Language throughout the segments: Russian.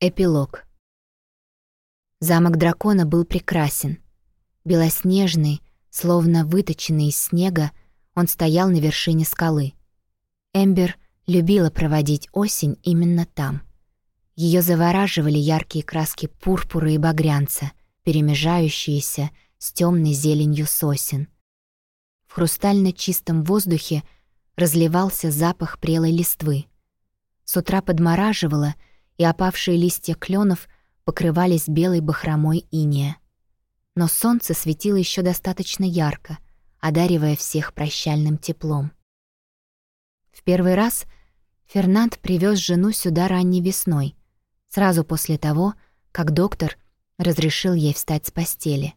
Эпилог. Замок дракона был прекрасен. Белоснежный, словно выточенный из снега, он стоял на вершине скалы. Эмбер любила проводить осень именно там. Ее завораживали яркие краски пурпура и багрянца, перемежающиеся с темной зеленью сосен. В хрустально чистом воздухе разливался запах прелой листвы. С утра подмораживало — и опавшие листья кленов покрывались белой бахромой иния. Но солнце светило еще достаточно ярко, одаривая всех прощальным теплом. В первый раз Фернанд привез жену сюда ранней весной, сразу после того, как доктор разрешил ей встать с постели.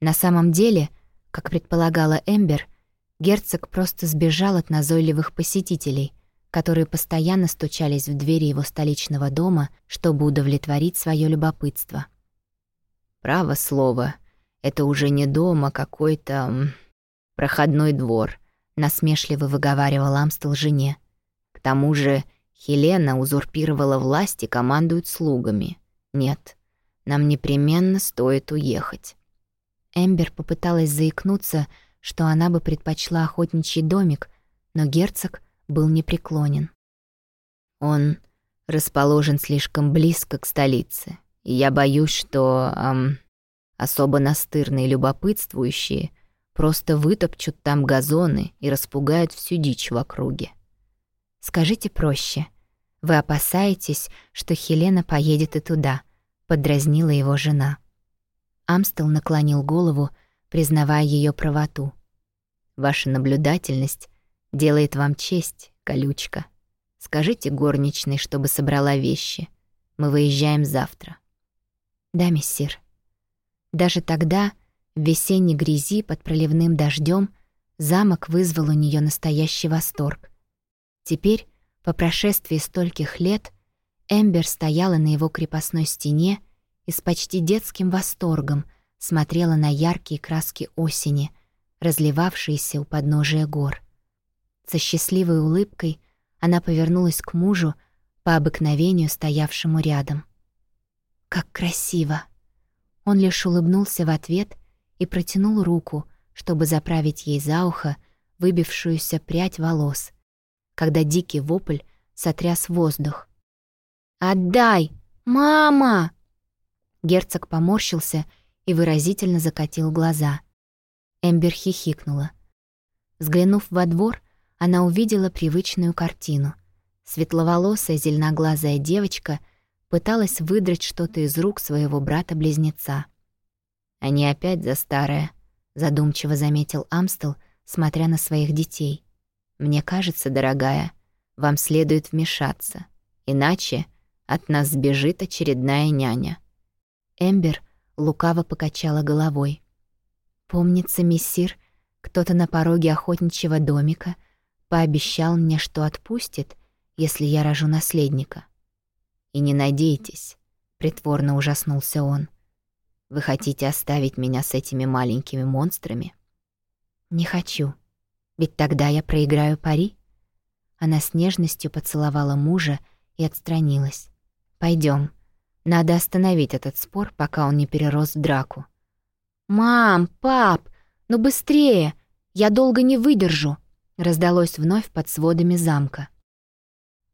На самом деле, как предполагала Эмбер, герцог просто сбежал от назойливых посетителей — которые постоянно стучались в двери его столичного дома, чтобы удовлетворить свое любопытство. «Право слово, это уже не дом, а какой-то... проходной двор», — насмешливо выговаривал Амстел жене. «К тому же Хелена узурпировала власть и командует слугами. Нет, нам непременно стоит уехать». Эмбер попыталась заикнуться, что она бы предпочла охотничий домик, но герцог — был непреклонен. Он расположен слишком близко к столице, и я боюсь, что эм, особо настырные любопытствующие просто вытопчут там газоны и распугают всю дичь в округе. Скажите проще. Вы опасаетесь, что Хелена поедет и туда, подразнила его жена. Амстел наклонил голову, признавая ее правоту. Ваша наблюдательность Делает вам честь, колючка. Скажите горничной, чтобы собрала вещи. Мы выезжаем завтра. Да, мессир. Даже тогда, в весенней грязи под проливным дождем, замок вызвал у нее настоящий восторг. Теперь, по прошествии стольких лет, Эмбер стояла на его крепостной стене и с почти детским восторгом смотрела на яркие краски осени, разливавшиеся у подножия гор. Со счастливой улыбкой она повернулась к мужу, по обыкновению стоявшему рядом. «Как красиво!» Он лишь улыбнулся в ответ и протянул руку, чтобы заправить ей за ухо выбившуюся прядь волос, когда дикий вопль сотряс воздух. «Отдай! Мама!» Герцог поморщился и выразительно закатил глаза. Эмбер хихикнула. Взглянув во двор, она увидела привычную картину. Светловолосая зеленоглазая девочка пыталась выдрать что-то из рук своего брата-близнеца. «Они опять за старое», — задумчиво заметил Амстел, смотря на своих детей. «Мне кажется, дорогая, вам следует вмешаться, иначе от нас сбежит очередная няня». Эмбер лукаво покачала головой. «Помнится, мессир, кто-то на пороге охотничьего домика — Пообещал мне, что отпустит, если я рожу наследника. И не надейтесь, притворно ужаснулся он. Вы хотите оставить меня с этими маленькими монстрами? Не хочу, ведь тогда я проиграю пари. Она с нежностью поцеловала мужа и отстранилась. Пойдем. Надо остановить этот спор, пока он не перерос в драку. «Мам, пап, ну быстрее! Я долго не выдержу!» Раздалось вновь под сводами замка.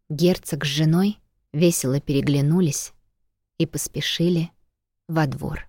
Герцог с женой весело переглянулись и поспешили во двор.